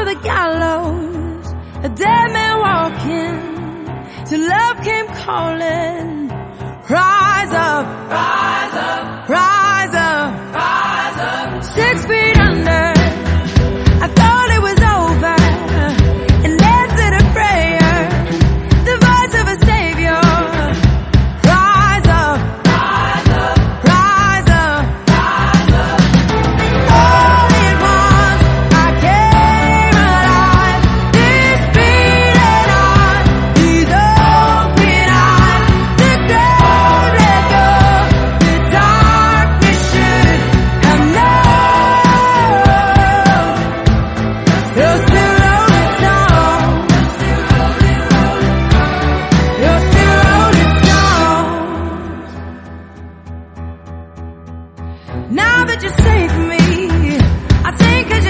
for the gallows, a dead man walking, till love came calling. Now that you saved me, I think I just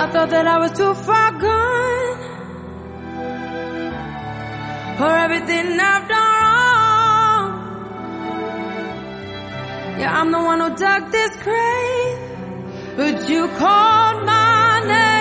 I thought that I was too far gone for everything I've done wrong. Yeah, I'm the one who dug this grave, but you called my name.